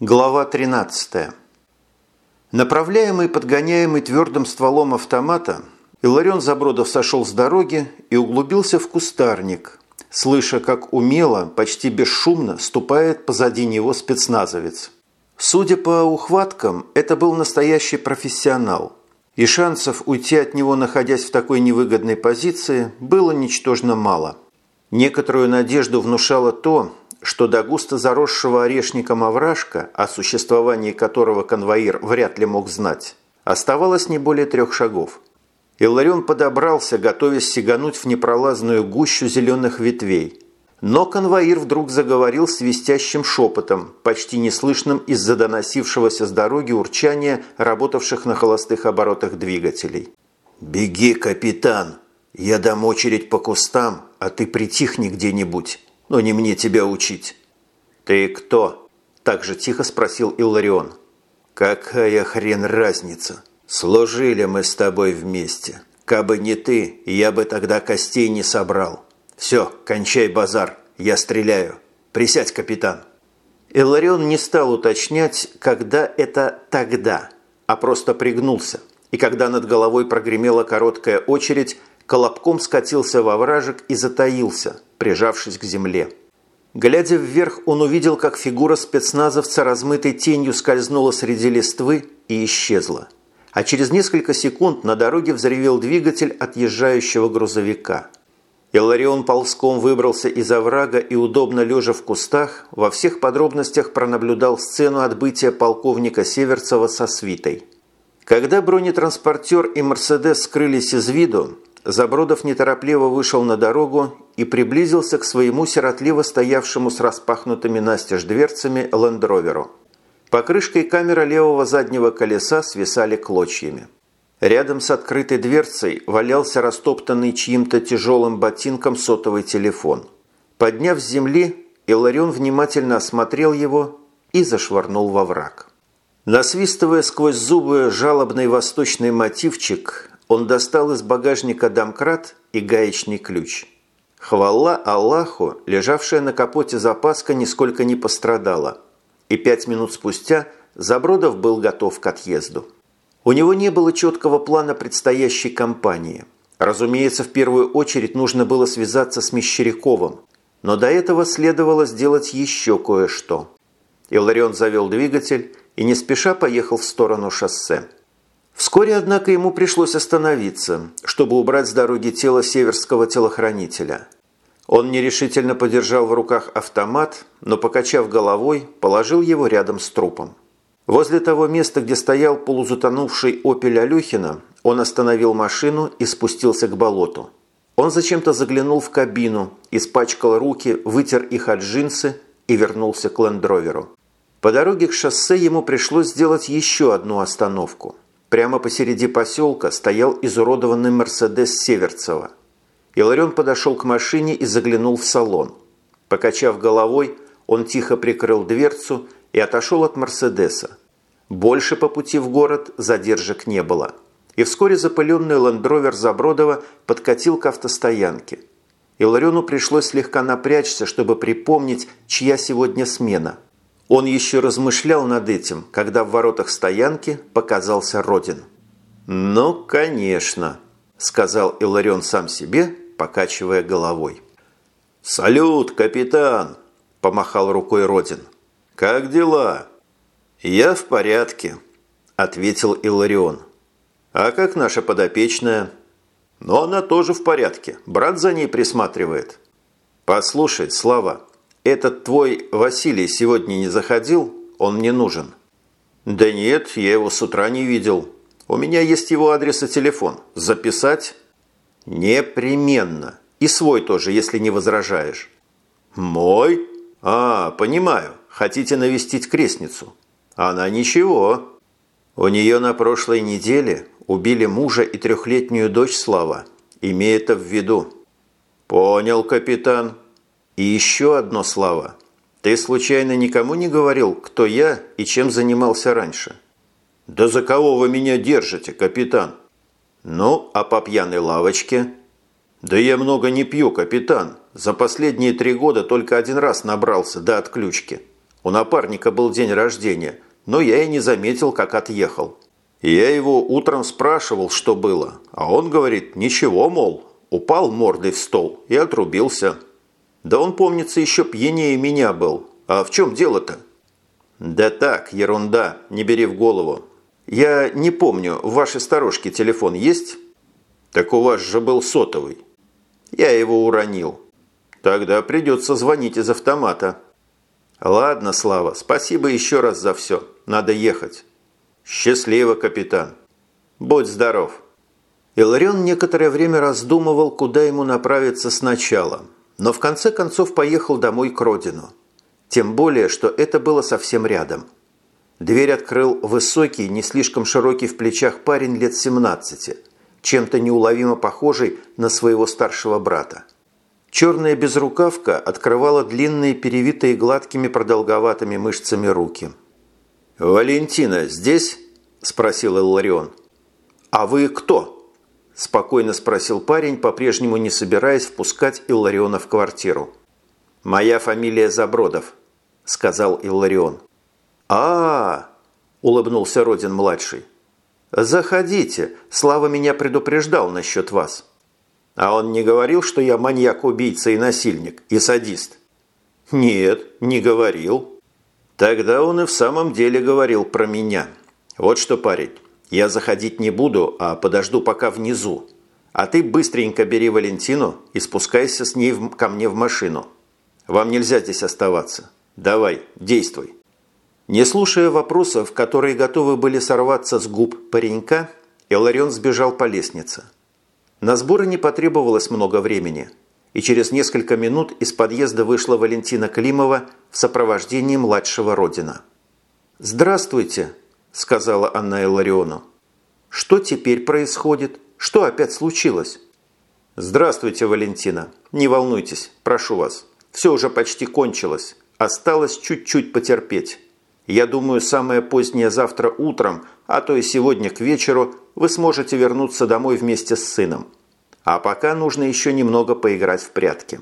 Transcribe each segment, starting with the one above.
Глава 13. Направляемый, подгоняемый твердым стволом автомата, Иларион Забродов сошел с дороги и углубился в кустарник, слыша, как умело, почти бесшумно ступает позади него спецназовец. Судя по ухваткам, это был настоящий профессионал, и шансов уйти от него, находясь в такой невыгодной позиции, было ничтожно мало. Некоторую надежду внушало то, что до густо заросшего орешником овражка, о существовании которого конвоир вряд ли мог знать, оставалось не более трех шагов. Илларион подобрался, готовясь сигануть в непролазную гущу зеленых ветвей. Но конвоир вдруг заговорил свистящим шепотом, почти неслышным из-за доносившегося с дороги урчания работавших на холостых оборотах двигателей. «Беги, капитан! Я дам очередь по кустам, а ты притихни где-нибудь но не мне тебя учить». «Ты кто?» – так же тихо спросил Илларион. «Какая хрен разница? Служили мы с тобой вместе. Кабы не ты, я бы тогда костей не собрал. Все, кончай базар, я стреляю. Присядь, капитан». Илларион не стал уточнять, когда это «тогда», а просто пригнулся. И когда над головой прогремела короткая очередь, колобком скатился во вражек и затаился, прижавшись к земле. Глядя вверх, он увидел, как фигура спецназовца размытой тенью скользнула среди листвы и исчезла. А через несколько секунд на дороге взревел двигатель отъезжающего грузовика. Иларион ползком выбрался из оврага и, удобно лежа в кустах, во всех подробностях пронаблюдал сцену отбытия полковника Северцева со свитой. Когда бронетранспортер и «Мерседес» скрылись из виду, Забродов неторопливо вышел на дорогу и приблизился к своему сиротливо стоявшему с распахнутыми настежь дверцами лендроверу. Покрышкой камера левого заднего колеса свисали клочьями. Рядом с открытой дверцей валялся растоптанный чьим-то тяжелым ботинком сотовый телефон. Подняв с земли, Иларион внимательно осмотрел его и зашвырнул во враг. Насвистывая сквозь зубы жалобный восточный мотивчик, он достал из багажника домкрат и гаечный ключ. Хвала Аллаху, лежавшая на капоте запаска нисколько не пострадала. И пять минут спустя Забродов был готов к отъезду. У него не было четкого плана предстоящей кампании. Разумеется, в первую очередь нужно было связаться с Мещеряковым, но до этого следовало сделать еще кое-что. Иларион завел двигатель и не спеша поехал в сторону шоссе. Вскоре, однако, ему пришлось остановиться, чтобы убрать с дороги тело северского телохранителя. Он нерешительно подержал в руках автомат, но, покачав головой, положил его рядом с трупом. Возле того места, где стоял полузатонувший «Опель» Алюхина, он остановил машину и спустился к болоту. Он зачем-то заглянул в кабину, испачкал руки, вытер их от джинсы и вернулся к лендроверу. По дороге к шоссе ему пришлось сделать еще одну остановку – Прямо посреди поселка стоял изуродованный «Мерседес» Северцева. Иларион подошел к машине и заглянул в салон. Покачав головой, он тихо прикрыл дверцу и отошел от «Мерседеса». Больше по пути в город задержек не было. И вскоре запыленный лендровер Забродова подкатил к автостоянке. Илариону пришлось слегка напрячься, чтобы припомнить, чья сегодня смена – он еще размышлял над этим, когда в воротах стоянки показался Родин. «Ну, конечно», – сказал Иларион сам себе, покачивая головой. «Салют, капитан!» – помахал рукой Родин. «Как дела?» «Я в порядке», – ответил Иларион. «А как наша подопечная?» «Но она тоже в порядке. Брат за ней присматривает». «Послушай, Слава, «Этот твой Василий сегодня не заходил? Он мне нужен». «Да нет, я его с утра не видел. У меня есть его адрес и телефон. Записать?» «Непременно. И свой тоже, если не возражаешь». «Мой? А, понимаю. Хотите навестить крестницу. Она ничего. У нее на прошлой неделе убили мужа и трехлетнюю дочь Слава. Имей это в виду». «Понял, капитан. И еще одно, Слава. Ты случайно никому не говорил, кто я и чем занимался раньше? Да за кого вы меня держите, капитан? Ну, а по пьяной лавочке? Да я много не пью, капитан. За последние три года только один раз набрался до отключки. У напарника был день рождения, но я и не заметил, как отъехал. Я его утром спрашивал, что было, а он говорит, ничего, мол, упал мордой в стол и отрубился. Да он, помнится, еще пьянее меня был. А в чем дело-то? Да так, ерунда, не бери в голову. Я не помню, в вашей сторожке телефон есть? Так у вас же был сотовый. Я его уронил. Тогда придется звонить из автомата. Ладно, Слава, спасибо еще раз за все. Надо ехать. Счастливо, капитан. Будь здоров. Иларион некоторое время раздумывал, куда ему направиться сначала, но в конце концов поехал домой к родину. Тем более, что это было совсем рядом. Дверь открыл высокий, не слишком широкий в плечах парень лет 17, чем-то неуловимо похожий на своего старшего брата. Черная безрукавка открывала длинные, перевитые гладкими продолговатыми мышцами руки. «Валентина здесь?» – спросил Илларион. «А вы кто?» – спокойно спросил парень, по-прежнему не собираясь впускать Иллариона в квартиру. «Моя фамилия Забродов», – сказал Илларион. а, -а, -а улыбнулся Родин-младший. «Заходите, Слава меня предупреждал насчет вас». «А он не говорил, что я маньяк-убийца и насильник, и садист?» «Нет, не говорил». «Тогда он и в самом деле говорил про меня. Вот что, парень, я заходить не буду, а подожду пока внизу. А ты быстренько бери Валентину и спускайся с ней ко мне в машину. Вам нельзя здесь оставаться. Давай, действуй». Не слушая вопросов, которые готовы были сорваться с губ паренька, Иларион сбежал по лестнице. На сборы не потребовалось много времени, и через несколько минут из подъезда вышла Валентина Климова в сопровождении младшего Родина. «Здравствуйте», сказала Анна Илариону. «Что теперь происходит? Что опять случилось?» «Здравствуйте, Валентина. Не волнуйтесь, прошу вас. Все уже почти кончилось. Осталось чуть-чуть потерпеть. Я думаю, самое позднее завтра утром, а то и сегодня к вечеру, вы сможете вернуться домой вместе с сыном. А пока нужно еще немного поиграть в прятки».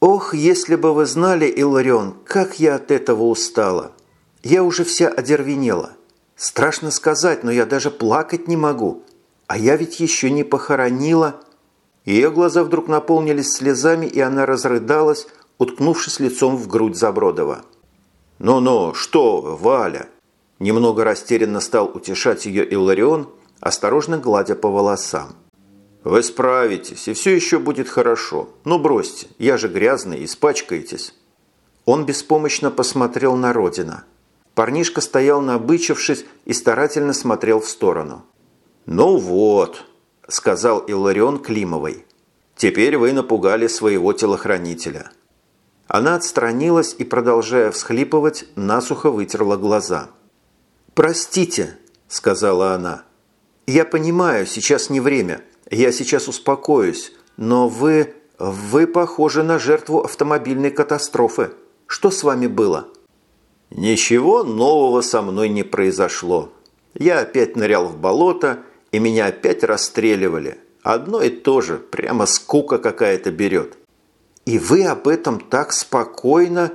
«Ох, если бы вы знали, Иларион, как я от этого устала! Я уже вся одервенела. Страшно сказать, но я даже плакать не могу. А я ведь еще не похоронила. Ее глаза вдруг наполнились слезами, и она разрыдалась, уткнувшись лицом в грудь Забродова. «Ну-ну, что Валя?» Немного растерянно стал утешать ее Илларион, осторожно гладя по волосам. «Вы справитесь, и все еще будет хорошо. Ну бросьте, я же грязный, испачкаетесь». Он беспомощно посмотрел на Родина – Парнишка стоял набычившись и старательно смотрел в сторону. «Ну вот», – сказал Илларион Климовой, – «теперь вы напугали своего телохранителя». Она отстранилась и, продолжая всхлипывать, насухо вытерла глаза. «Простите», – сказала она. «Я понимаю, сейчас не время. Я сейчас успокоюсь. Но вы... вы похожи на жертву автомобильной катастрофы. Что с вами было?» Ничего нового со мной не произошло. Я опять нырял в болото, и меня опять расстреливали. Одно и то же, прямо скука какая-то берет. И вы об этом так спокойно...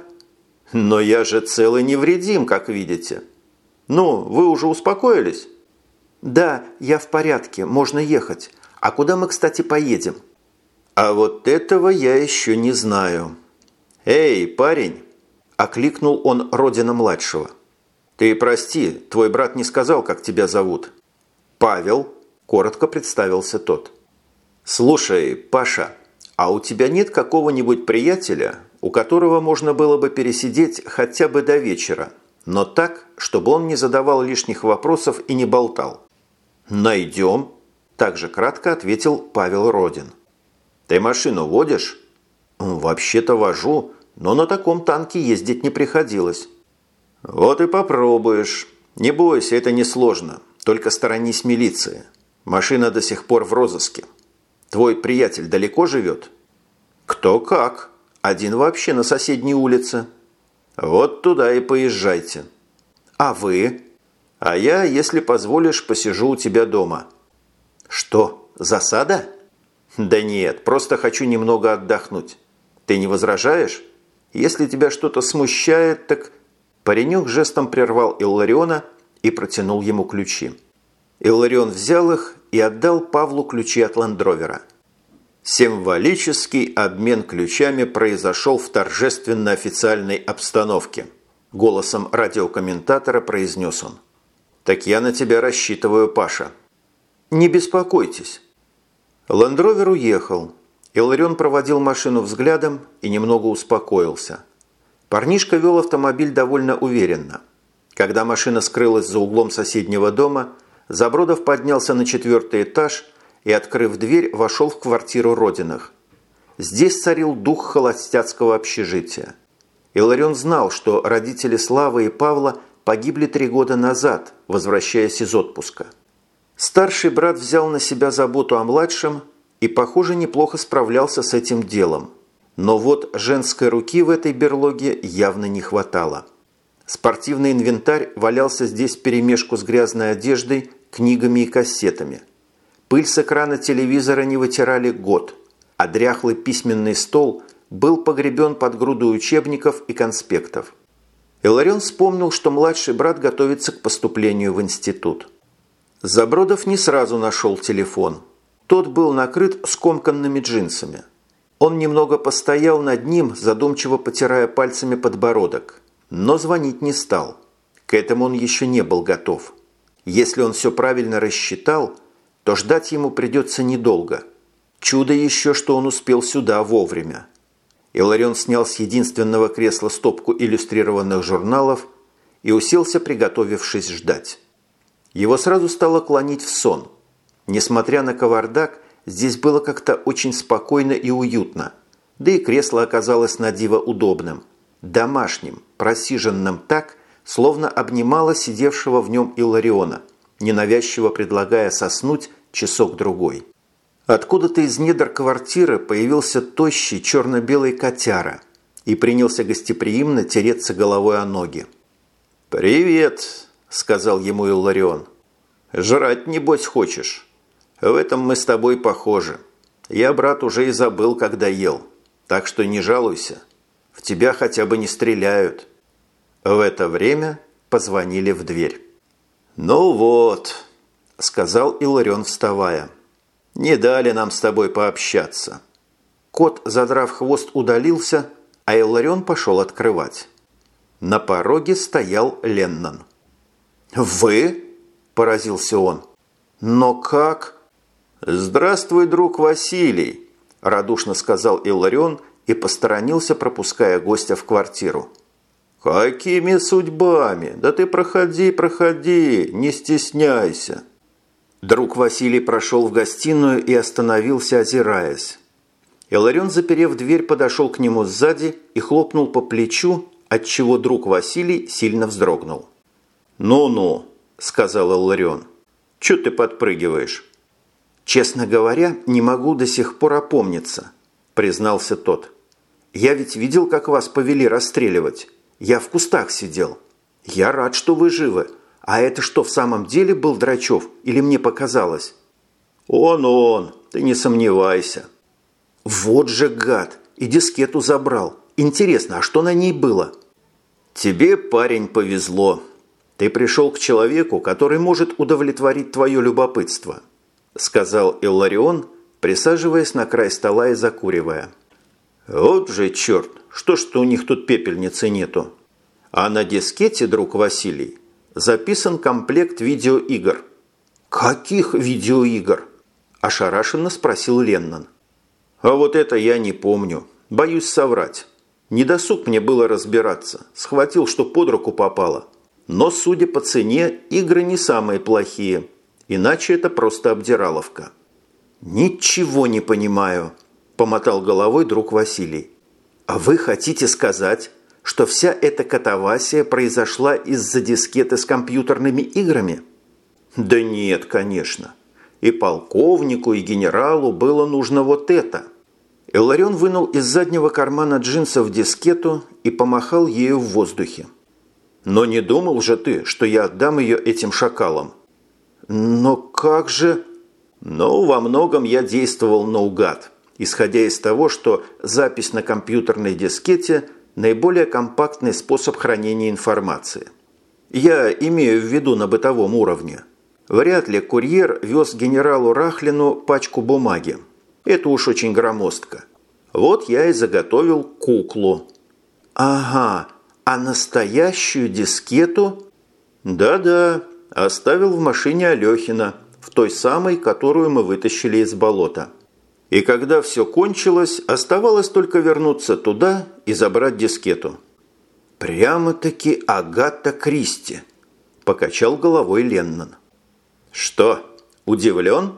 Но я же целый невредим, как видите. Ну, вы уже успокоились? Да, я в порядке, можно ехать. А куда мы, кстати, поедем? А вот этого я еще не знаю. Эй, парень, – окликнул он Родина-младшего. «Ты прости, твой брат не сказал, как тебя зовут». «Павел», – коротко представился тот. «Слушай, Паша, а у тебя нет какого-нибудь приятеля, у которого можно было бы пересидеть хотя бы до вечера, но так, чтобы он не задавал лишних вопросов и не болтал?» «Найдем», – также кратко ответил Павел Родин. «Ты машину водишь?» «Вообще-то вожу, но на таком танке ездить не приходилось. Вот и попробуешь. Не бойся, это несложно. Только сторонись милиции. Машина до сих пор в розыске. Твой приятель далеко живет? Кто как. Один вообще на соседней улице. Вот туда и поезжайте. А вы? А я, если позволишь, посижу у тебя дома. Что, засада? Да нет, просто хочу немного отдохнуть. Ты не возражаешь? Если тебя что-то смущает, так Паренек жестом прервал Иллариона и протянул ему ключи. Илларион взял их и отдал Павлу ключи от ландровера. Символический обмен ключами произошел в торжественно-официальной обстановке. Голосом радиокомментатора произнес он. «Так я на тебя рассчитываю, Паша». «Не беспокойтесь». Ландровер уехал. Иларион проводил машину взглядом и немного успокоился. Парнишка вел автомобиль довольно уверенно. Когда машина скрылась за углом соседнего дома, Забродов поднялся на четвертый этаж и, открыв дверь, вошел в квартиру Родиных. Здесь царил дух холостяцкого общежития. Иларион знал, что родители Славы и Павла погибли три года назад, возвращаясь из отпуска. Старший брат взял на себя заботу о младшем и, похоже, неплохо справлялся с этим делом. Но вот женской руки в этой берлоге явно не хватало. Спортивный инвентарь валялся здесь перемешку с грязной одеждой, книгами и кассетами. Пыль с экрана телевизора не вытирали год, а дряхлый письменный стол был погребен под груду учебников и конспектов. Иларион вспомнил, что младший брат готовится к поступлению в институт. Забродов не сразу нашел телефон. Тот был накрыт скомканными джинсами. Он немного постоял над ним, задумчиво потирая пальцами подбородок, но звонить не стал. К этому он еще не был готов. Если он все правильно рассчитал, то ждать ему придется недолго. Чудо еще, что он успел сюда вовремя. Иларион снял с единственного кресла стопку иллюстрированных журналов и уселся, приготовившись ждать. Его сразу стало клонить в сон. Несмотря на кавардак, здесь было как-то очень спокойно и уютно. Да и кресло оказалось на диво удобным. Домашним, просиженным так, словно обнимало сидевшего в нем Илариона, ненавязчиво предлагая соснуть часок-другой. Откуда-то из недр квартиры появился тощий черно-белый котяра и принялся гостеприимно тереться головой о ноги. «Привет!» сказал ему Илларион. «Жрать, небось, хочешь? В этом мы с тобой похожи. Я, брат, уже и забыл, когда ел. Так что не жалуйся. В тебя хотя бы не стреляют». В это время позвонили в дверь. «Ну вот», – сказал Иларион, вставая. «Не дали нам с тобой пообщаться». Кот, задрав хвост, удалился, а Иларион пошел открывать. На пороге стоял Леннон. «Вы?» – поразился он. «Но как?» «Здравствуй, друг Василий!» – радушно сказал Иларион и посторонился, пропуская гостя в квартиру. «Какими судьбами? Да ты проходи, проходи, не стесняйся!» Друг Василий прошел в гостиную и остановился, озираясь. Иларион, заперев дверь, подошел к нему сзади и хлопнул по плечу, отчего друг Василий сильно вздрогнул. «Ну-ну», – сказал Ларион. «Чё ты подпрыгиваешь?» «Честно говоря, не могу до сих пор опомниться», – признался тот. «Я ведь видел, как вас повели расстреливать. Я в кустах сидел. Я рад, что вы живы. А это что, в самом деле был Драчев или мне показалось?» «Он, он, ты не сомневайся». «Вот же гад! И дискету забрал. Интересно, а что на ней было?» «Тебе, парень, повезло», «Ты пришел к человеку, который может удовлетворить твое любопытство», сказал Илларион, присаживаясь на край стола и закуривая. «Вот же черт! Что ж-то у них тут пепельницы нету? А на дискете, друг Василий, записан комплект видеоигр». «Каких видеоигр?» – ошарашенно спросил Леннон. «А вот это я не помню. Боюсь соврать. Недосуг мне было разбираться. Схватил, что под руку попало. Но, судя по цене, игры не самые плохие. Иначе это просто обдираловка. «Ничего не понимаю», – помотал головой друг Василий. «А вы хотите сказать, что вся эта катавасия произошла из-за дискеты с компьютерными играми?» «Да нет, конечно. И полковнику, и генералу было нужно вот это». Иларион вынул из заднего кармана джинсов дискету и помахал ею в воздухе. Но не думал же ты, что я отдам ее этим шакалам? Но как же... Ну, во многом я действовал наугад, исходя из того, что запись на компьютерной дискете наиболее компактный способ хранения информации. Я имею в виду на бытовом уровне. Вряд ли курьер вез генералу Рахлину пачку бумаги. Это уж очень громоздко. Вот я и заготовил куклу. Ага, а настоящую дискету? Да-да, оставил в машине Алехина, в той самой, которую мы вытащили из болота. И когда все кончилось, оставалось только вернуться туда и забрать дискету. «Прямо-таки Агата Кристи», – покачал головой Леннон. «Что, удивлен?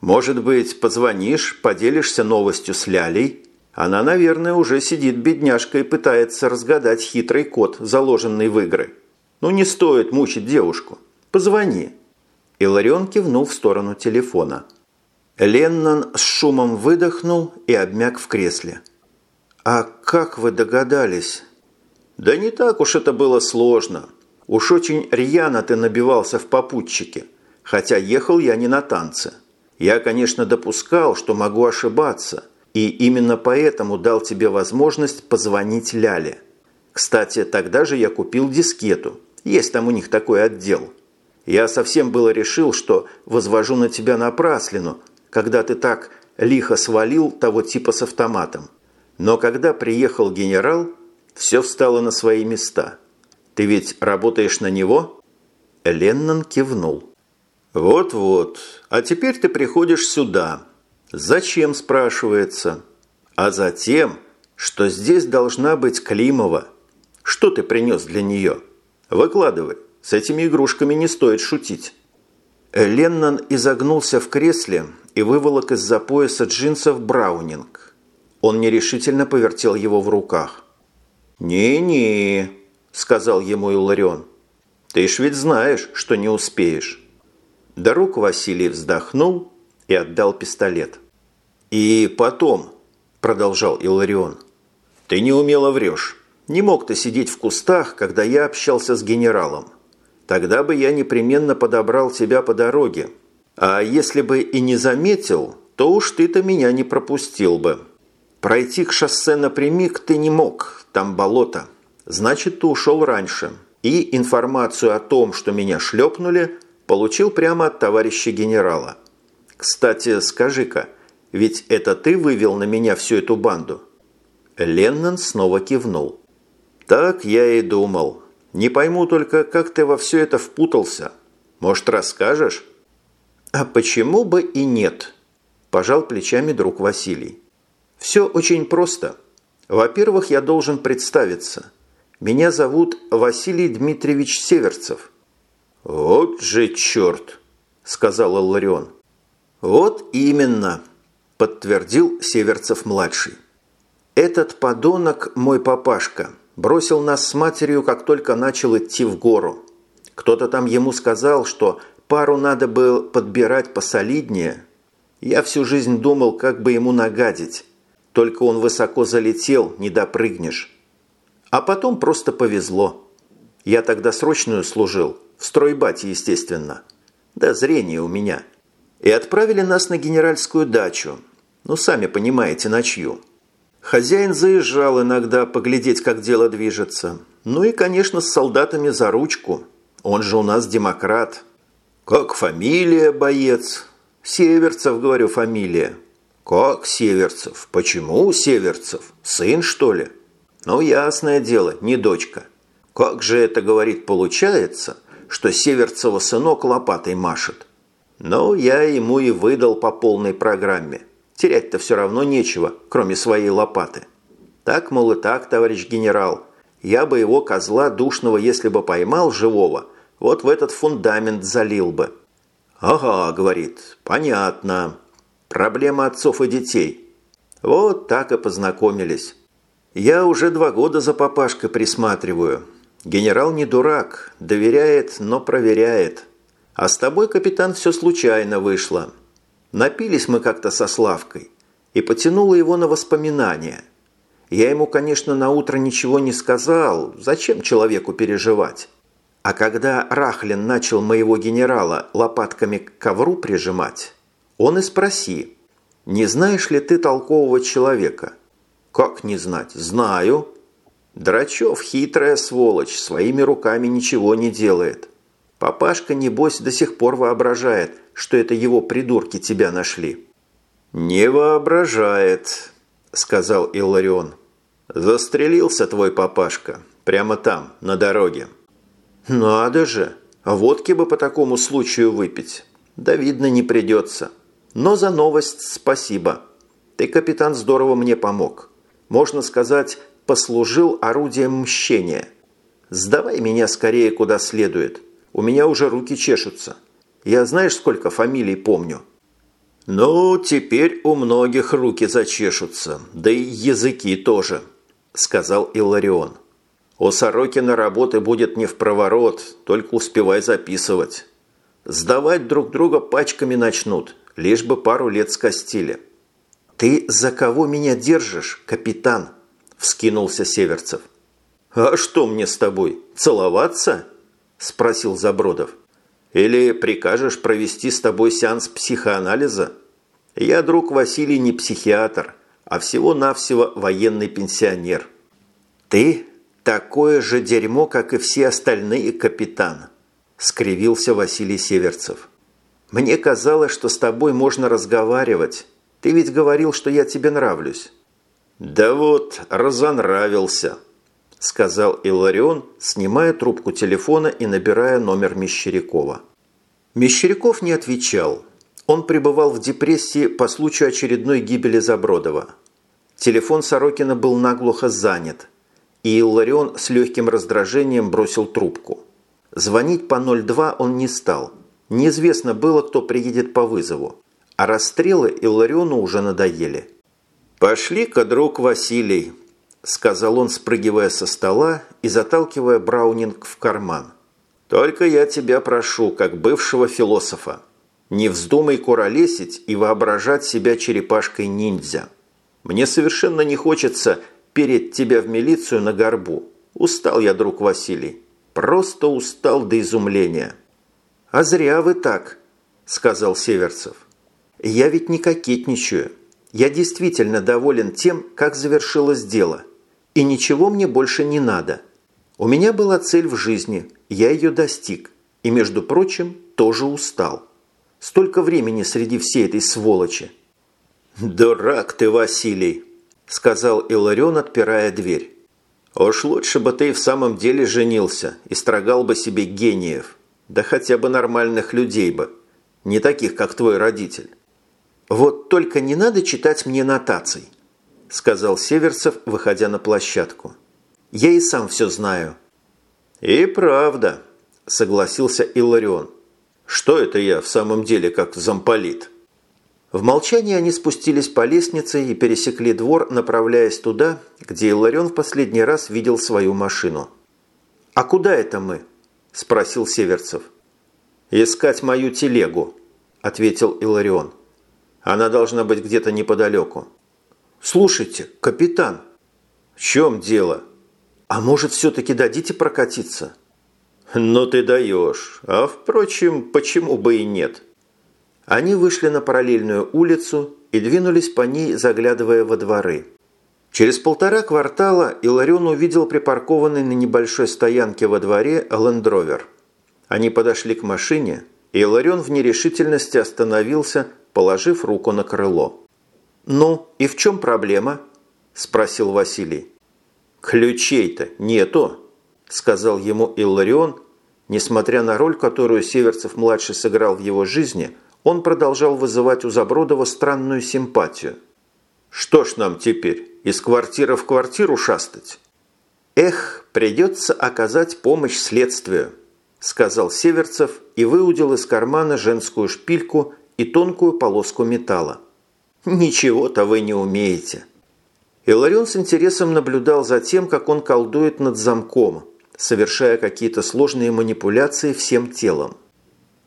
Может быть, позвонишь, поделишься новостью с Лялей? Она, наверное, уже сидит бедняжка и пытается разгадать хитрый код, заложенный в игры. Ну, не стоит мучить девушку. Позвони». Иларион кивнул в сторону телефона – Леннон с шумом выдохнул и обмяк в кресле. «А как вы догадались?» «Да не так уж это было сложно. Уж очень рьяно ты набивался в попутчике, хотя ехал я не на танцы. Я, конечно, допускал, что могу ошибаться, и именно поэтому дал тебе возможность позвонить Ляле. Кстати, тогда же я купил дискету. Есть там у них такой отдел. Я совсем было решил, что возвожу на тебя напраслину, когда ты так лихо свалил того типа с автоматом. Но когда приехал генерал, все встало на свои места. Ты ведь работаешь на него?» Леннон кивнул. «Вот-вот. А теперь ты приходишь сюда. Зачем?» – спрашивается. «А затем, что здесь должна быть Климова. Что ты принес для нее? Выкладывай. С этими игрушками не стоит шутить». Леннон изогнулся в кресле и выволок из-за пояса джинсов браунинг. Он нерешительно повертел его в руках. «Не-не», – сказал ему Иларион. «Ты ж ведь знаешь, что не успеешь». До рук Василий вздохнул и отдал пистолет. «И потом», – продолжал Иларион, – «ты неумело врешь. Не мог ты сидеть в кустах, когда я общался с генералом. Тогда бы я непременно подобрал тебя по дороге, а если бы и не заметил, то уж ты-то меня не пропустил бы. Пройти к шоссе напрямик ты не мог, там болото. Значит, ты ушел раньше. И информацию о том, что меня шлепнули, получил прямо от товарища генерала. Кстати, скажи-ка, ведь это ты вывел на меня всю эту банду?» Леннон снова кивнул. «Так я и думал. Не пойму только, как ты во все это впутался. Может, расскажешь?» «А почему бы и нет?» – пожал плечами друг Василий. «Все очень просто. Во-первых, я должен представиться. Меня зовут Василий Дмитриевич Северцев». «Вот же черт!» – сказал Илларион. «Вот именно!» – подтвердил Северцев-младший. «Этот подонок, мой папашка, бросил нас с матерью, как только начал идти в гору. Кто-то там ему сказал, что Пару надо было подбирать посолиднее. Я всю жизнь думал, как бы ему нагадить. Только он высоко залетел, не допрыгнешь. А потом просто повезло. Я тогда срочную служил, в стройбате, естественно. Да, зрение у меня. И отправили нас на генеральскую дачу. Ну, сами понимаете, на чью. Хозяин заезжал иногда поглядеть, как дело движется. Ну и, конечно, с солдатами за ручку. Он же у нас демократ. «Как фамилия, боец?» «Северцев, говорю, фамилия». «Как Северцев? Почему Северцев? Сын, что ли?» «Ну, ясное дело, не дочка. Как же это, говорит, получается, что Северцева сынок лопатой машет?» «Ну, я ему и выдал по полной программе. Терять-то все равно нечего, кроме своей лопаты. Так, мол, и так, товарищ генерал. Я бы его козла душного, если бы поймал живого – вот в этот фундамент залил бы. «Ага», – говорит, – «понятно. Проблема отцов и детей». Вот так и познакомились. Я уже два года за папашкой присматриваю. Генерал не дурак, доверяет, но проверяет. А с тобой, капитан, все случайно вышло. Напились мы как-то со Славкой и потянуло его на воспоминания. Я ему, конечно, на утро ничего не сказал, зачем человеку переживать. А когда Рахлин начал моего генерала лопатками к ковру прижимать, он и спроси, не знаешь ли ты толкового человека? Как не знать? Знаю. Драчев хитрая сволочь, своими руками ничего не делает. Папашка, небось, до сих пор воображает, что это его придурки тебя нашли». «Не воображает», – сказал Илларион. «Застрелился твой папашка. Прямо там, на дороге». «Надо же! Водки бы по такому случаю выпить. Да, видно, не придется. Но за новость спасибо. Ты, капитан, здорово мне помог. Можно сказать, послужил орудием мщения. Сдавай меня скорее куда следует. У меня уже руки чешутся. Я знаешь, сколько фамилий помню?» «Ну, теперь у многих руки зачешутся, да и языки тоже», – сказал Илларион. «У Сорокина работы будет не в проворот, только успевай записывать. Сдавать друг друга пачками начнут, лишь бы пару лет скостили». «Ты за кого меня держишь, капитан?» – вскинулся Северцев. «А что мне с тобой, целоваться?» – спросил Забродов. «Или прикажешь провести с тобой сеанс психоанализа?» Я, друг Василий, не психиатр, а всего-навсего военный пенсионер. Ты такое же дерьмо, как и все остальные, капитан, скривился Василий Северцев. Мне казалось, что с тобой можно разговаривать. Ты ведь говорил, что я тебе нравлюсь. Да вот, разонравился, сказал Иларион, снимая трубку телефона и набирая номер Мещерякова. Мещеряков не отвечал – он пребывал в депрессии по случаю очередной гибели Забродова. Телефон Сорокина был наглухо занят, и Илларион с легким раздражением бросил трубку. Звонить по 02 он не стал. Неизвестно было, кто приедет по вызову. А расстрелы Иллариону уже надоели. «Пошли-ка, друг Василий», – сказал он, спрыгивая со стола и заталкивая Браунинг в карман. «Только я тебя прошу, как бывшего философа, не вздумай куролесить и воображать себя черепашкой-ниндзя. Мне совершенно не хочется перед тебя в милицию на горбу. Устал я, друг Василий. Просто устал до изумления. «А зря вы так», – сказал Северцев. «Я ведь не кокетничаю. Я действительно доволен тем, как завершилось дело. И ничего мне больше не надо. У меня была цель в жизни, я ее достиг. И, между прочим, тоже устал». Столько времени среди всей этой сволочи. «Дурак ты, Василий!» – сказал Иларион, отпирая дверь. «Уж лучше бы ты в самом деле женился и строгал бы себе гениев, да хотя бы нормальных людей бы, не таких, как твой родитель». «Вот только не надо читать мне нотаций», – сказал Северцев, выходя на площадку. «Я и сам все знаю». «И правда», – согласился Иларион. Что это я в самом деле как замполит? В молчании они спустились по лестнице и пересекли двор, направляясь туда, где Иларион в последний раз видел свою машину. «А куда это мы?» – спросил Северцев. «Искать мою телегу», – ответил Иларион. «Она должна быть где-то неподалеку». «Слушайте, капитан». «В чем дело?» «А может, все-таки дадите прокатиться?» «Ну ты даешь. А впрочем, почему бы и нет?» Они вышли на параллельную улицу и двинулись по ней, заглядывая во дворы. Через полтора квартала Иларион увидел припаркованный на небольшой стоянке во дворе лендровер. Они подошли к машине, и Иларион в нерешительности остановился, положив руку на крыло. «Ну, и в чем проблема?» – спросил Василий. «Ключей-то нету», сказал ему Илларион. Несмотря на роль, которую Северцев-младший сыграл в его жизни, он продолжал вызывать у Забродова странную симпатию. «Что ж нам теперь, из квартиры в квартиру шастать?» «Эх, придется оказать помощь следствию», – сказал Северцев и выудил из кармана женскую шпильку и тонкую полоску металла. «Ничего-то вы не умеете». Иларион с интересом наблюдал за тем, как он колдует над замком, совершая какие-то сложные манипуляции всем телом.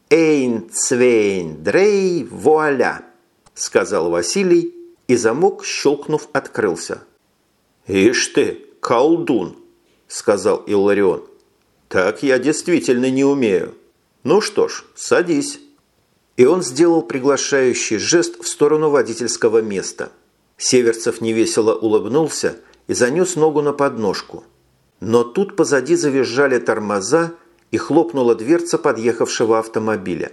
«Эйн, цвейн, дрей, вуаля!» – сказал Василий, и замок, щелкнув, открылся. «Ишь ты, колдун!» – сказал Илларион. «Так я действительно не умею. Ну что ж, садись». И он сделал приглашающий жест в сторону водительского места. Северцев невесело улыбнулся и занес ногу на подножку – Но тут позади завизжали тормоза и хлопнула дверца подъехавшего автомобиля.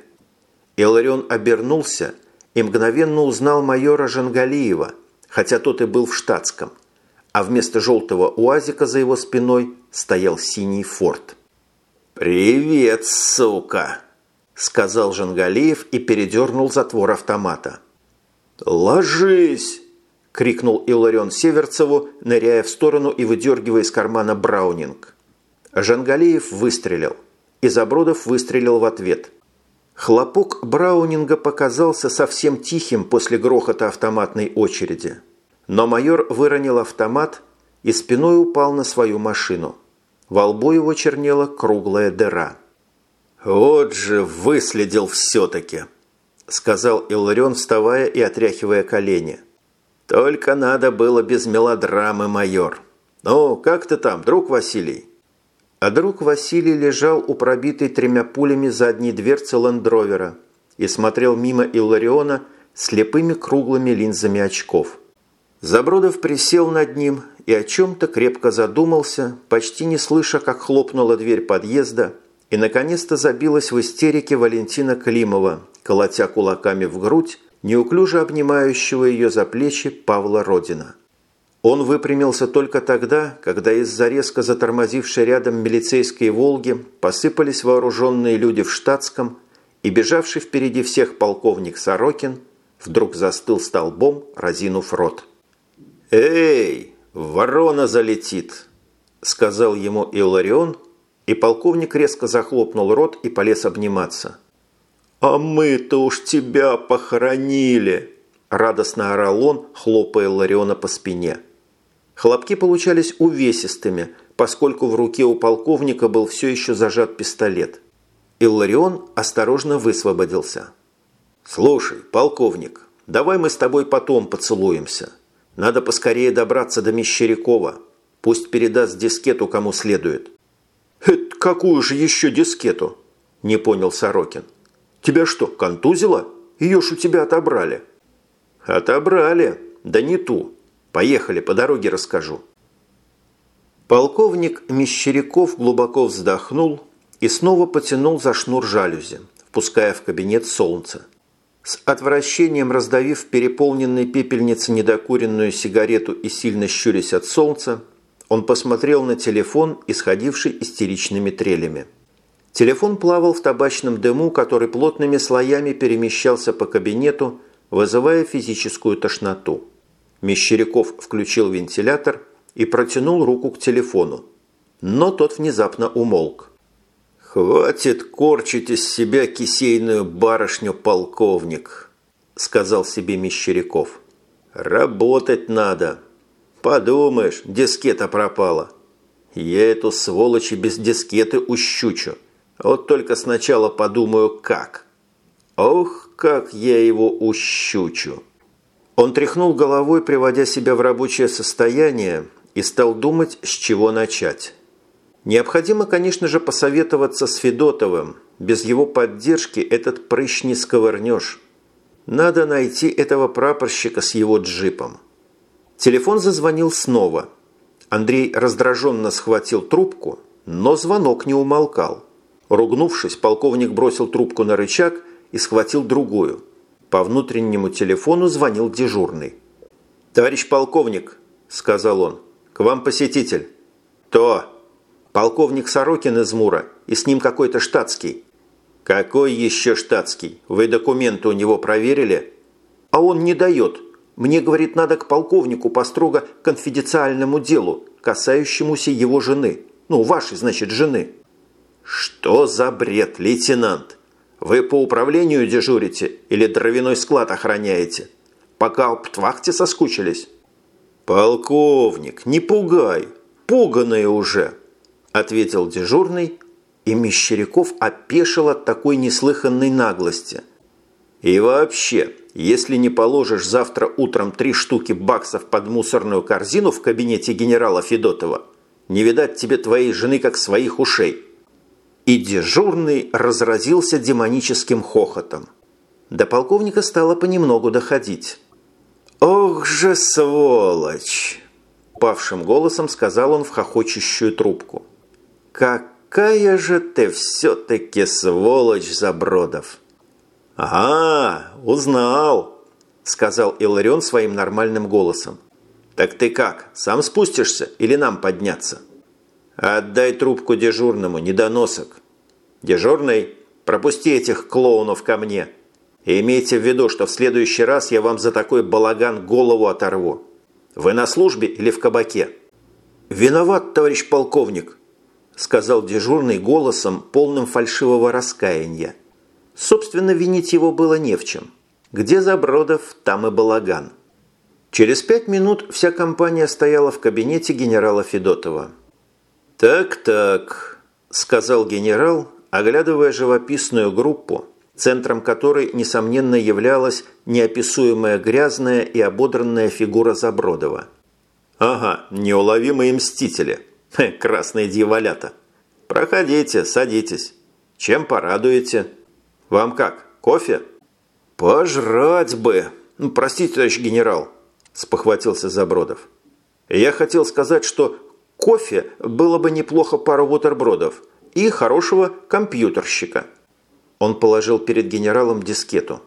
Иларион обернулся и мгновенно узнал майора Жангалиева, хотя тот и был в штатском, а вместо желтого уазика за его спиной стоял синий форт. «Привет, сука!» – сказал Жангалиев и передернул затвор автомата. «Ложись!» – крикнул Иларион Северцеву, ныряя в сторону и выдергивая из кармана Браунинг. Жангалиев выстрелил, и Забродов выстрелил в ответ. Хлопок Браунинга показался совсем тихим после грохота автоматной очереди. Но майор выронил автомат и спиной упал на свою машину. Во лбу его чернела круглая дыра. «Вот же выследил все-таки!» сказал Илларион, вставая и отряхивая колени. «Только надо было без мелодрамы, майор. Ну, как ты там, друг Василий?» А друг Василий лежал у пробитой тремя пулями задней дверцы лендровера и смотрел мимо Иллариона слепыми круглыми линзами очков. Забродов присел над ним и о чем-то крепко задумался, почти не слыша, как хлопнула дверь подъезда, и наконец-то забилась в истерике Валентина Климова, колотя кулаками в грудь, неуклюже обнимающего ее за плечи Павла Родина. Он выпрямился только тогда, когда из-за резко затормозившей рядом милицейской «Волги» посыпались вооруженные люди в штатском, и бежавший впереди всех полковник Сорокин вдруг застыл столбом, разинув рот. «Эй, ворона залетит!» – сказал ему Иларион, и полковник резко захлопнул рот и полез обниматься – «А мы-то уж тебя похоронили!» – радостно орал он, хлопая Лариона по спине. Хлопки получались увесистыми, поскольку в руке у полковника был все еще зажат пистолет. Илларион осторожно высвободился. «Слушай, полковник, давай мы с тобой потом поцелуемся. Надо поскорее добраться до Мещерякова. Пусть передаст дискету кому следует». «Это какую же еще дискету?» – не понял Сорокин. Тебя что, контузило? Ее ж у тебя отобрали». «Отобрали. Да не ту. Поехали, по дороге расскажу». Полковник Мещеряков глубоко вздохнул и снова потянул за шнур жалюзи, впуская в кабинет солнце. С отвращением раздавив переполненной пепельнице недокуренную сигарету и сильно щурясь от солнца, он посмотрел на телефон, исходивший истеричными трелями. Телефон плавал в табачном дыму, который плотными слоями перемещался по кабинету, вызывая физическую тошноту. Мещеряков включил вентилятор и протянул руку к телефону. Но тот внезапно умолк. «Хватит корчить из себя кисейную барышню, полковник», – сказал себе Мещеряков. «Работать надо. Подумаешь, дискета пропала. Я эту сволочь без дискеты ущучу». Вот только сначала подумаю, как. Ох, как я его ущучу. Он тряхнул головой, приводя себя в рабочее состояние, и стал думать, с чего начать. Необходимо, конечно же, посоветоваться с Федотовым. Без его поддержки этот прыщ не сковырнешь. Надо найти этого прапорщика с его джипом. Телефон зазвонил снова. Андрей раздраженно схватил трубку, но звонок не умолкал. Ругнувшись, полковник бросил трубку на рычаг и схватил другую. По внутреннему телефону звонил дежурный. «Товарищ полковник», – сказал он, – «к вам посетитель». «То?» «Полковник Сорокин из Мура, и с ним какой-то штатский». «Какой еще штатский? Вы документы у него проверили?» «А он не дает. Мне, говорит, надо к полковнику по строго конфиденциальному делу, касающемуся его жены. Ну, вашей, значит, жены». «Что за бред, лейтенант? Вы по управлению дежурите или дровяной склад охраняете? Пока об птвахте соскучились?» «Полковник, не пугай, пуганые уже!» – ответил дежурный, и Мещеряков опешил от такой неслыханной наглости. «И вообще, если не положишь завтра утром три штуки баксов под мусорную корзину в кабинете генерала Федотова, не видать тебе твоей жены как своих ушей!» И дежурный разразился демоническим хохотом. До полковника стало понемногу доходить. «Ох же сволочь!» Упавшим голосом сказал он в хохочущую трубку. «Какая же ты все-таки сволочь, Забродов!» «Ага, узнал!» – сказал Иларион своим нормальным голосом. «Так ты как, сам спустишься или нам подняться?» «Отдай трубку дежурному, недоносок!» «Дежурный, пропусти этих клоунов ко мне!» И имейте в виду, что в следующий раз я вам за такой балаган голову оторву. Вы на службе или в кабаке?» «Виноват, товарищ полковник», – сказал дежурный голосом, полным фальшивого раскаяния. Собственно, винить его было не в чем. Где Забродов, там и балаган. Через пять минут вся компания стояла в кабинете генерала Федотова. «Так-так», – сказал генерал, оглядывая живописную группу, центром которой, несомненно, являлась неописуемая грязная и ободранная фигура Забродова. «Ага, неуловимые мстители. Хе, красные дьяволята. Проходите, садитесь. Чем порадуете? Вам как, кофе?» «Пожрать бы! Ну, простите, товарищ генерал», – спохватился Забродов. «Я хотел сказать, что кофе было бы неплохо пару бутербродов и хорошего компьютерщика». Он положил перед генералом дискету.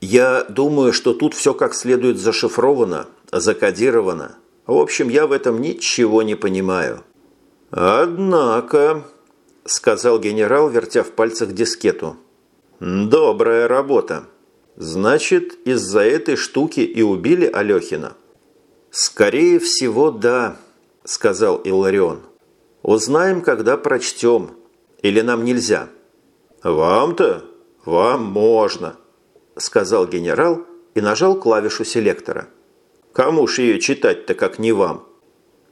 «Я думаю, что тут все как следует зашифровано, закодировано. В общем, я в этом ничего не понимаю». «Однако», – сказал генерал, вертя в пальцах дискету. «Добрая работа. Значит, из-за этой штуки и убили Алехина?» «Скорее всего, да», – сказал Илларион. «Узнаем, когда прочтем. Или нам нельзя?» «Вам-то? Вам можно», – сказал генерал и нажал клавишу селектора. «Кому ж ее читать-то, как не вам?»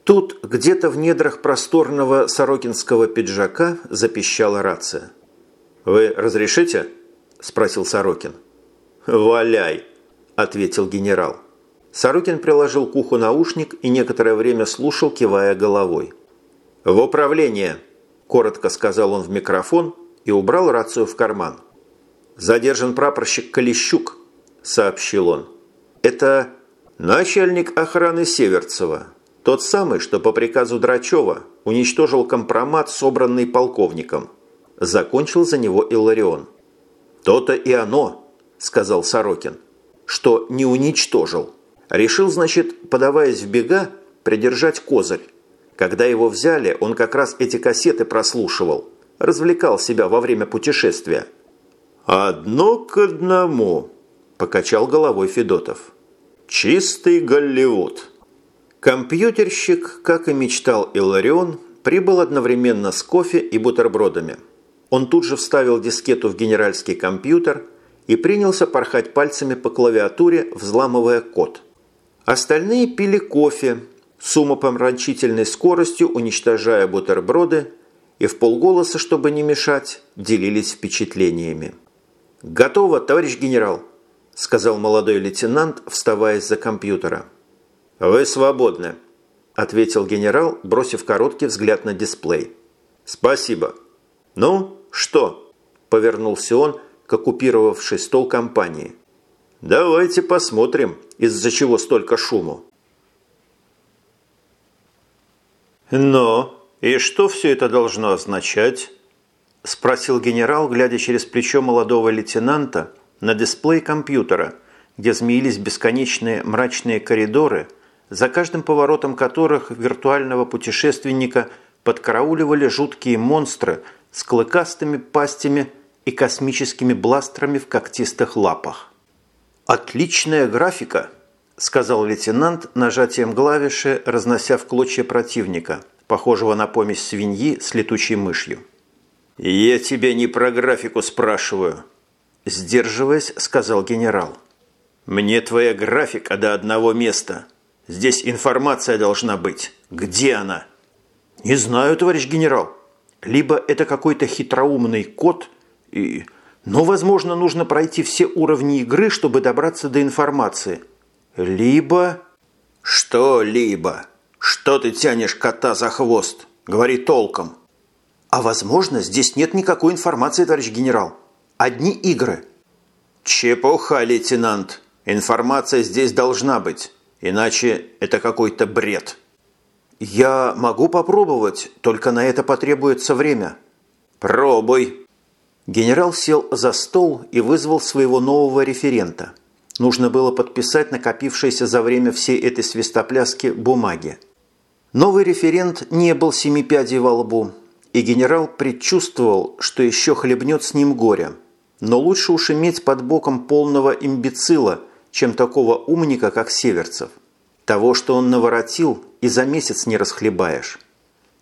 Тут где-то в недрах просторного сорокинского пиджака запищала рация. «Вы разрешите?» – спросил Сорокин. «Валяй!» – ответил генерал. Сорокин приложил к уху наушник и некоторое время слушал, кивая головой. «В управление!» – коротко сказал он в микрофон и убрал рацию в карман. «Задержан прапорщик Калищук», – сообщил он. «Это начальник охраны Северцева, тот самый, что по приказу Драчева уничтожил компромат, собранный полковником». Закончил за него Илларион. «То-то и оно», – сказал Сорокин, – «что не уничтожил. Решил, значит, подаваясь в бега, придержать козырь. Когда его взяли, он как раз эти кассеты прослушивал – развлекал себя во время путешествия. «Одно к одному», – покачал головой Федотов. «Чистый Голливуд». Компьютерщик, как и мечтал Иларион, прибыл одновременно с кофе и бутербродами. Он тут же вставил дискету в генеральский компьютер и принялся порхать пальцами по клавиатуре, взламывая код. Остальные пили кофе, с умопомрачительной скоростью уничтожая бутерброды и в полголоса, чтобы не мешать, делились впечатлениями. «Готово, товарищ генерал», – сказал молодой лейтенант, вставая из-за компьютера. «Вы свободны», – ответил генерал, бросив короткий взгляд на дисплей. «Спасибо». «Ну, что?» – повернулся он к оккупировавшей стол компании. «Давайте посмотрим, из-за чего столько шуму». «Но», «И что все это должно означать?» – спросил генерал, глядя через плечо молодого лейтенанта на дисплей компьютера, где змеились бесконечные мрачные коридоры, за каждым поворотом которых виртуального путешественника подкарауливали жуткие монстры с клыкастыми пастями и космическими бластерами в когтистых лапах. «Отличная графика!» – сказал лейтенант нажатием клавиши, разнося в клочья противника – похожего на помесь свиньи с летучей мышью. «Я тебя не про графику спрашиваю», – сдерживаясь, сказал генерал. «Мне твоя графика до одного места. Здесь информация должна быть. Где она?» «Не знаю, товарищ генерал. Либо это какой-то хитроумный код, и... но, возможно, нужно пройти все уровни игры, чтобы добраться до информации. Либо...» «Что либо?» «Что ты тянешь кота за хвост? Говори толком!» «А возможно, здесь нет никакой информации, товарищ генерал. Одни игры». «Чепуха, лейтенант. Информация здесь должна быть. Иначе это какой-то бред». «Я могу попробовать, только на это потребуется время». «Пробуй». Генерал сел за стол и вызвал своего нового референта. Нужно было подписать накопившиеся за время всей этой свистопляски бумаги. Новый референт не был семи пядей во лбу, и генерал предчувствовал, что еще хлебнет с ним горе. Но лучше уж иметь под боком полного имбецила, чем такого умника, как Северцев. Того, что он наворотил, и за месяц не расхлебаешь.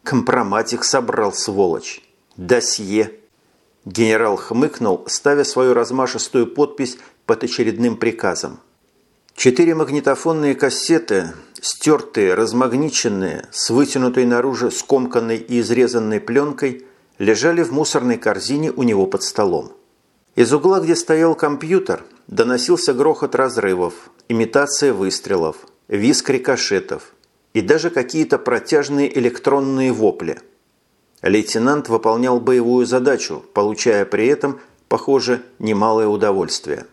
Компроматик собрал, сволочь. Досье. Генерал хмыкнул, ставя свою размашистую подпись под очередным приказом. Четыре магнитофонные кассеты, стертые, размагниченные, с вытянутой наружу скомканной и изрезанной пленкой, лежали в мусорной корзине у него под столом. Из угла, где стоял компьютер, доносился грохот разрывов, имитация выстрелов, визг рикошетов и даже какие-то протяжные электронные вопли. Лейтенант выполнял боевую задачу, получая при этом, похоже, немалое удовольствие.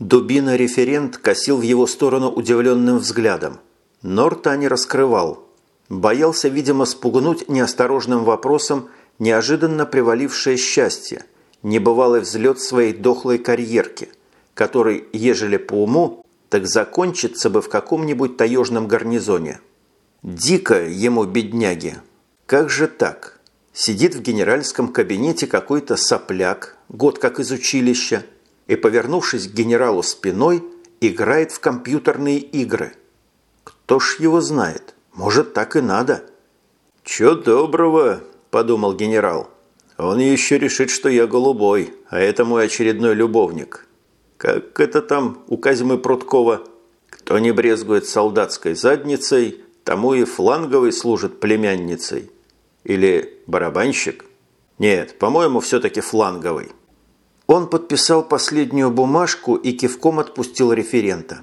Дубина-референт косил в его сторону удивленным взглядом, но рта не раскрывал. Боялся, видимо, спугнуть неосторожным вопросом неожиданно привалившее счастье, небывалый взлет своей дохлой карьерки, который, ежели по уму, так закончится бы в каком-нибудь таежном гарнизоне. Дико ему, бедняги. Как же так? Сидит в генеральском кабинете какой-то сопляк, год как из училища, и, повернувшись к генералу спиной, играет в компьютерные игры. Кто ж его знает? Может, так и надо. «Чё доброго?» – подумал генерал. «Он еще решит, что я голубой, а это мой очередной любовник. Как это там у Казьмы Прудкова? Кто не брезгует солдатской задницей, тому и фланговый служит племянницей. Или барабанщик? Нет, по-моему, все-таки фланговый». Он подписал последнюю бумажку и кивком отпустил референта.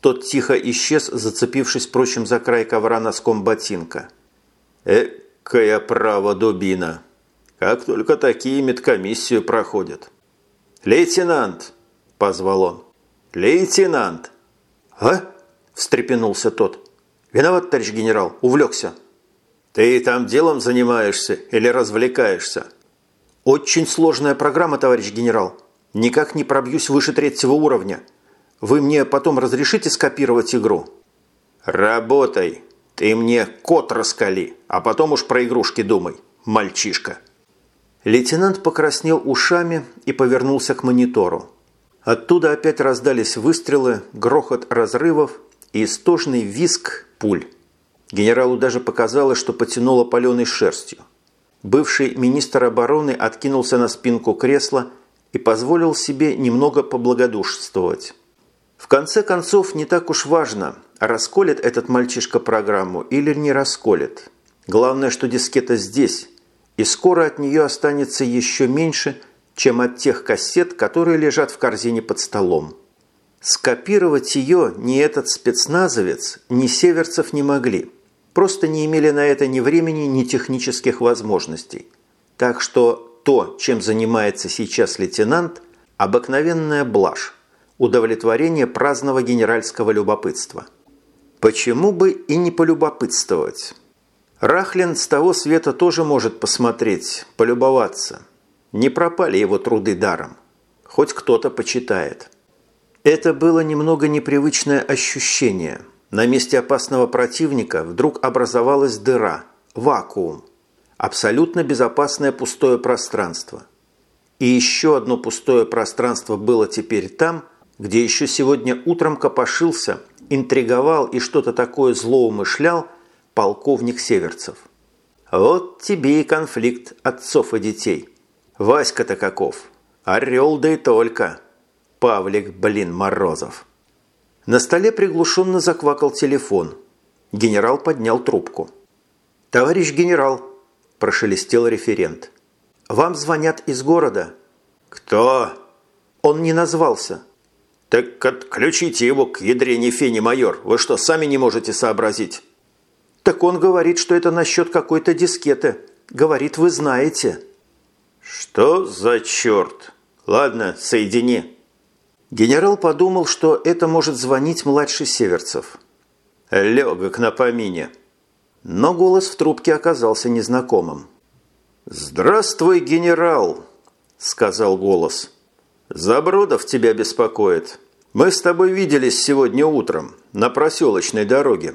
Тот тихо исчез, зацепившись, впрочем, за край ковра носком ботинка. «Экая право дубина! Как только такие медкомиссию проходят!» «Лейтенант!» – позвал он. «Лейтенант!» «А?» – встрепенулся тот. «Виноват, товарищ генерал, увлекся». «Ты там делом занимаешься или развлекаешься?» «Очень сложная программа, товарищ генерал. Никак не пробьюсь выше третьего уровня. Вы мне потом разрешите скопировать игру?» «Работай. Ты мне код раскали, а потом уж про игрушки думай, мальчишка». Лейтенант покраснел ушами и повернулся к монитору. Оттуда опять раздались выстрелы, грохот разрывов и истожный визг пуль. Генералу даже показалось, что потянуло паленой шерстью. Бывший министр обороны откинулся на спинку кресла и позволил себе немного поблагодушествовать. В конце концов, не так уж важно, расколет этот мальчишка программу или не расколет. Главное, что дискета здесь, и скоро от нее останется еще меньше, чем от тех кассет, которые лежат в корзине под столом. Скопировать ее ни этот спецназовец, ни северцев не могли – просто не имели на это ни времени, ни технических возможностей. Так что то, чем занимается сейчас лейтенант, обыкновенная блажь, удовлетворение праздного генеральского любопытства. Почему бы и не полюбопытствовать? Рахлин с того света тоже может посмотреть, полюбоваться. Не пропали его труды даром. Хоть кто-то почитает. Это было немного непривычное ощущение – на месте опасного противника вдруг образовалась дыра, вакуум, абсолютно безопасное пустое пространство. И еще одно пустое пространство было теперь там, где еще сегодня утром копошился, интриговал и что-то такое злоумышлял полковник Северцев. Вот тебе и конфликт отцов и детей. Васька-то каков. Орел да и только. Павлик, блин, Морозов. На столе приглушенно заквакал телефон. Генерал поднял трубку. «Товарищ генерал», – прошелестел референт. «Вам звонят из города». «Кто?» «Он не назвался». «Так отключите его к ядрене фени, майор. Вы что, сами не можете сообразить?» «Так он говорит, что это насчет какой-то дискеты. Говорит, вы знаете». «Что за черт? Ладно, соедини». Генерал подумал, что это может звонить младший Северцев. Легок на помине. но голос в трубке оказался незнакомым. «Здравствуй, генерал!» – сказал голос. «Забродов тебя беспокоит. Мы с тобой виделись сегодня утром на проселочной дороге».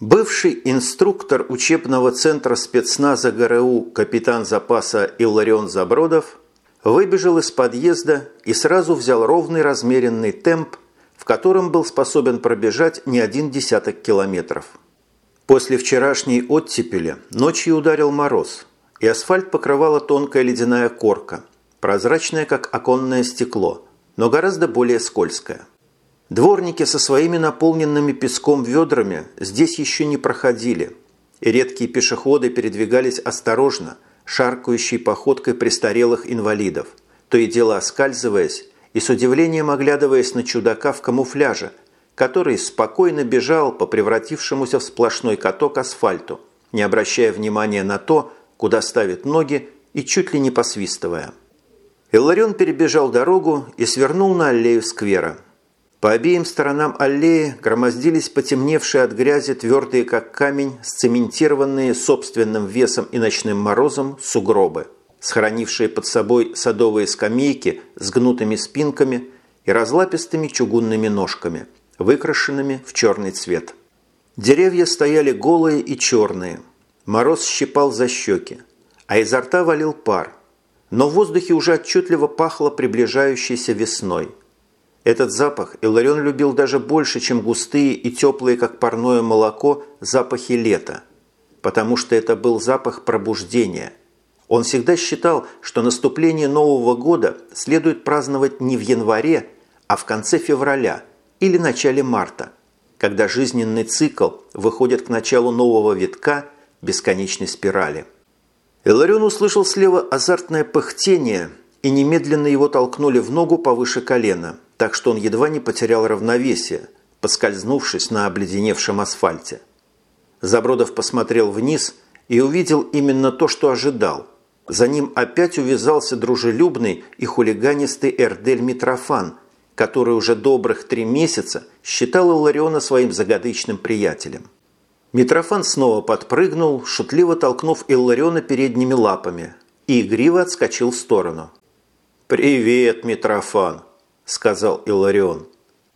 Бывший инструктор учебного центра спецназа ГРУ капитан запаса Илларион Забродов выбежал из подъезда и сразу взял ровный размеренный темп, в котором был способен пробежать не один десяток километров. После вчерашней оттепели ночью ударил мороз, и асфальт покрывала тонкая ледяная корка, прозрачная, как оконное стекло, но гораздо более скользкая. Дворники со своими наполненными песком ведрами здесь еще не проходили, и редкие пешеходы передвигались осторожно, шаркающей походкой престарелых инвалидов, то и дело оскальзываясь и с удивлением оглядываясь на чудака в камуфляже, который спокойно бежал по превратившемуся в сплошной каток асфальту, не обращая внимания на то, куда ставит ноги и чуть ли не посвистывая. Илларион перебежал дорогу и свернул на аллею сквера. По обеим сторонам аллеи громоздились потемневшие от грязи твердые как камень, сцементированные собственным весом и ночным морозом сугробы – схоронившие под собой садовые скамейки с гнутыми спинками и разлапистыми чугунными ножками, выкрашенными в черный цвет. Деревья стояли голые и черные. Мороз щипал за щеки, а изо рта валил пар. Но в воздухе уже отчетливо пахло приближающейся весной. Этот запах Иларион любил даже больше, чем густые и теплые, как парное молоко, запахи лета, потому что это был запах пробуждения – он всегда считал, что наступление Нового года следует праздновать не в январе, а в конце февраля или начале марта, когда жизненный цикл выходит к началу нового витка бесконечной спирали. Эларион услышал слева азартное пыхтение и немедленно его толкнули в ногу повыше колена, так что он едва не потерял равновесие, поскользнувшись на обледеневшем асфальте. Забродов посмотрел вниз и увидел именно то, что ожидал – за ним опять увязался дружелюбный и хулиганистый Эрдель Митрофан, который уже добрых три месяца считал Илариона своим загадочным приятелем. Митрофан снова подпрыгнул, шутливо толкнув Иллариона передними лапами, и игриво отскочил в сторону. «Привет, Митрофан!» – сказал Илларион.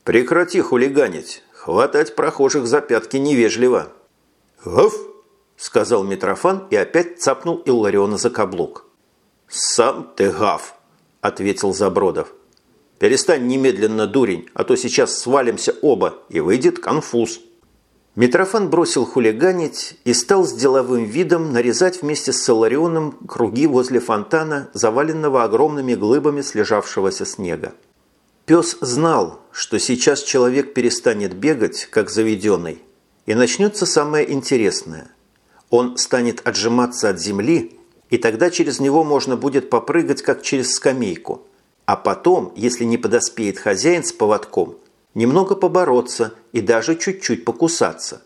«Прекрати хулиганить. Хватать прохожих за пятки невежливо». «Гав!» – сказал Митрофан и опять цапнул Иллариона за каблук. «Сам ты гав!» – ответил Забродов. «Перестань немедленно, дурень, а то сейчас свалимся оба, и выйдет конфуз». Митрофан бросил хулиганить и стал с деловым видом нарезать вместе с Соларионом круги возле фонтана, заваленного огромными глыбами слежавшегося снега. Пес знал, что сейчас человек перестанет бегать, как заведенный, и начнется самое интересное – он станет отжиматься от земли, и тогда через него можно будет попрыгать, как через скамейку. А потом, если не подоспеет хозяин с поводком, немного побороться и даже чуть-чуть покусаться.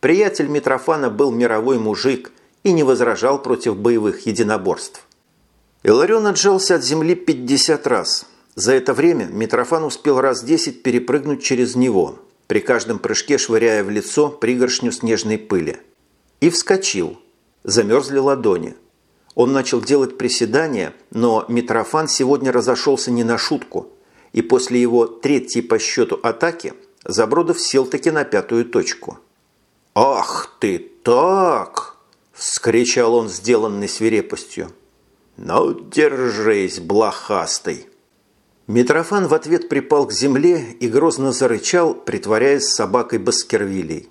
Приятель Митрофана был мировой мужик и не возражал против боевых единоборств. Иларион отжался от земли 50 раз. За это время Митрофан успел раз 10 перепрыгнуть через него, при каждом прыжке швыряя в лицо пригоршню снежной пыли и вскочил. Замерзли ладони. Он начал делать приседания, но Митрофан сегодня разошелся не на шутку, и после его третьей по счету атаки Забродов сел таки на пятую точку. «Ах ты так!» – вскричал он, сделанный свирепостью. «Ну, держись, блохастый!» Митрофан в ответ припал к земле и грозно зарычал, притворяясь собакой Баскервилей.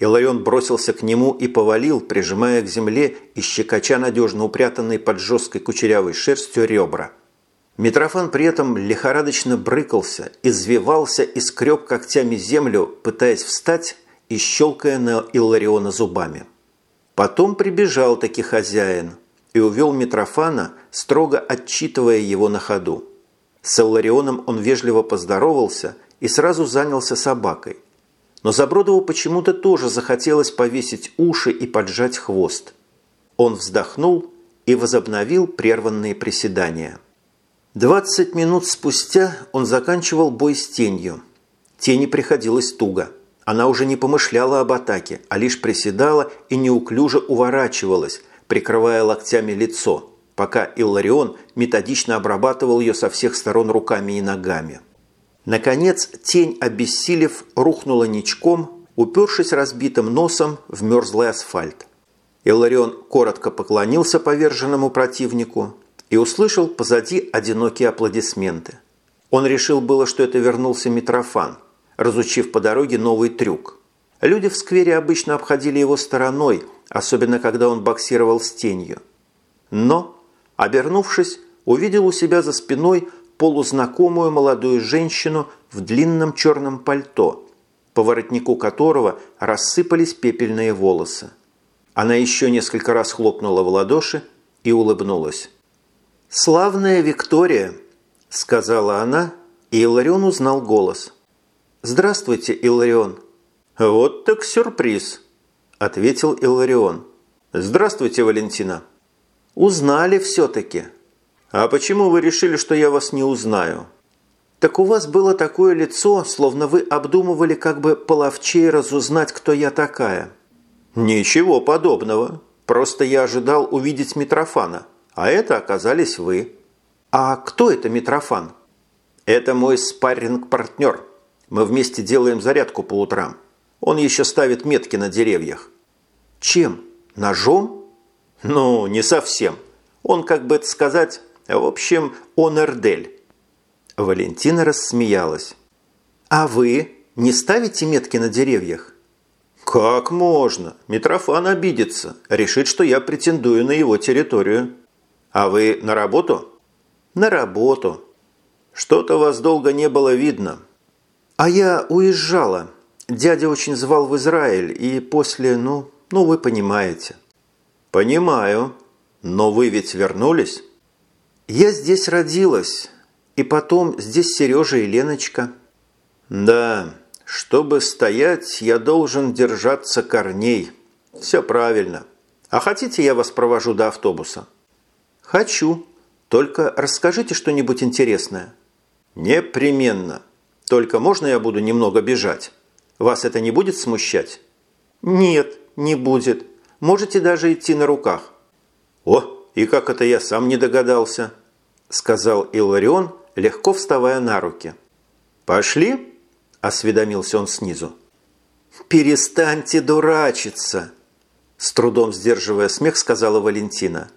Иларион бросился к нему и повалил, прижимая к земле и щекоча надежно упрятанные под жесткой кучерявой шерстью ребра. Митрофан при этом лихорадочно брыкался, извивался и скреб когтями землю, пытаясь встать и щелкая на Иллариона зубами. Потом прибежал таки хозяин и увел Митрофана, строго отчитывая его на ходу. С Илларионом он вежливо поздоровался и сразу занялся собакой – но Забродову почему-то тоже захотелось повесить уши и поджать хвост. Он вздохнул и возобновил прерванные приседания. Двадцать минут спустя он заканчивал бой с тенью. Тени приходилось туго. Она уже не помышляла об атаке, а лишь приседала и неуклюже уворачивалась, прикрывая локтями лицо, пока Илларион методично обрабатывал ее со всех сторон руками и ногами. Наконец, тень, обессилев, рухнула ничком, упершись разбитым носом в мерзлый асфальт. Илларион коротко поклонился поверженному противнику и услышал позади одинокие аплодисменты. Он решил было, что это вернулся Митрофан, разучив по дороге новый трюк. Люди в сквере обычно обходили его стороной, особенно когда он боксировал с тенью. Но, обернувшись, увидел у себя за спиной полузнакомую молодую женщину в длинном черном пальто, по воротнику которого рассыпались пепельные волосы. Она еще несколько раз хлопнула в ладоши и улыбнулась. «Славная Виктория!» – сказала она, и Иларион узнал голос. «Здравствуйте, Иларион!» «Вот так сюрприз!» – ответил Иларион. «Здравствуйте, Валентина!» «Узнали все-таки!» «А почему вы решили, что я вас не узнаю?» «Так у вас было такое лицо, словно вы обдумывали, как бы половчей разузнать, кто я такая». «Ничего подобного. Просто я ожидал увидеть Митрофана, а это оказались вы». «А кто это Митрофан?» «Это мой спарринг-партнер. Мы вместе делаем зарядку по утрам. Он еще ставит метки на деревьях». «Чем? Ножом?» «Ну, не совсем. Он, как бы это сказать, в общем, он Эрдель». Валентина рассмеялась. «А вы не ставите метки на деревьях?» «Как можно? Митрофан обидится, решит, что я претендую на его территорию. А вы на работу?» «На работу. Что-то вас долго не было видно». «А я уезжала. Дядя очень звал в Израиль, и после, ну, ну вы понимаете». «Понимаю. Но вы ведь вернулись?» Я здесь родилась, и потом здесь Сережа и Леночка. Да, чтобы стоять, я должен держаться корней. Все правильно. А хотите, я вас провожу до автобуса? Хочу. Только расскажите что-нибудь интересное. Непременно. Только можно я буду немного бежать? Вас это не будет смущать? Нет, не будет. Можете даже идти на руках. О, «И как это я сам не догадался?» – сказал Иларион, легко вставая на руки. «Пошли?» – осведомился он снизу. «Перестаньте дурачиться!» С трудом сдерживая смех, сказала Валентина.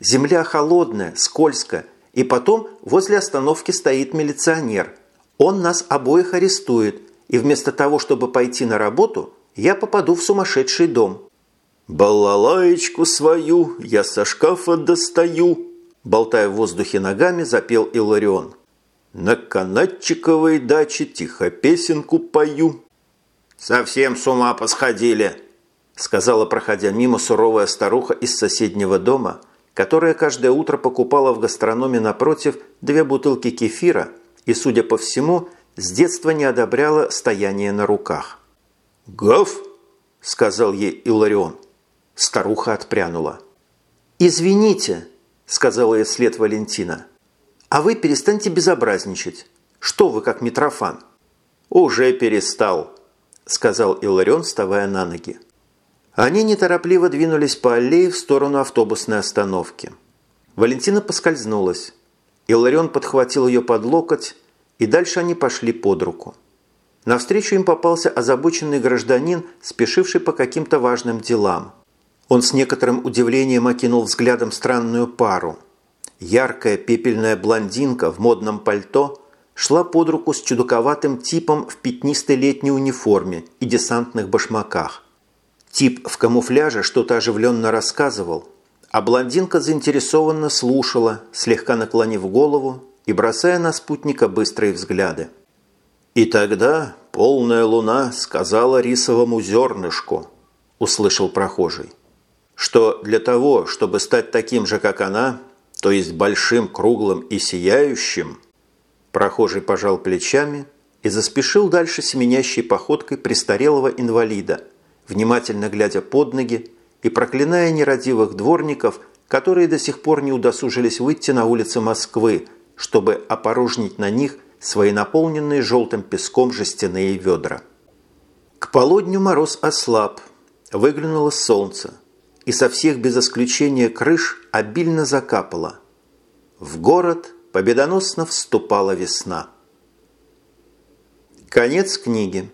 «Земля холодная, скользкая, и потом возле остановки стоит милиционер. Он нас обоих арестует, и вместо того, чтобы пойти на работу, я попаду в сумасшедший дом. «Балалаечку свою я со шкафа достаю», болтая в воздухе ногами, запел Иларион. «На канатчиковой даче тихо песенку пою». «Совсем с ума посходили», сказала, проходя мимо суровая старуха из соседнего дома, которая каждое утро покупала в гастрономе напротив две бутылки кефира и, судя по всему, с детства не одобряла стояние на руках. «Гав!» – сказал ей Иларион. Старуха отпрянула. «Извините», – сказала ей вслед Валентина. «А вы перестаньте безобразничать. Что вы, как Митрофан?» «Уже перестал», – сказал Иларион, вставая на ноги. Они неторопливо двинулись по аллее в сторону автобусной остановки. Валентина поскользнулась. Иларион подхватил ее под локоть, и дальше они пошли под руку. Навстречу им попался озабоченный гражданин, спешивший по каким-то важным делам. Он с некоторым удивлением окинул взглядом странную пару. Яркая пепельная блондинка в модном пальто шла под руку с чудаковатым типом в пятнистой летней униформе и десантных башмаках. Тип в камуфляже что-то оживленно рассказывал, а блондинка заинтересованно слушала, слегка наклонив голову и бросая на спутника быстрые взгляды. «И тогда полная луна сказала рисовому зернышку», – услышал прохожий что для того, чтобы стать таким же, как она, то есть большим, круглым и сияющим, прохожий пожал плечами и заспешил дальше семенящей походкой престарелого инвалида, внимательно глядя под ноги и проклиная нерадивых дворников, которые до сих пор не удосужились выйти на улицы Москвы, чтобы опорожнить на них свои наполненные желтым песком жестяные ведра. К полудню мороз ослаб, выглянуло солнце, и со всех без исключения крыш обильно закапало. В город победоносно вступала весна. Конец книги.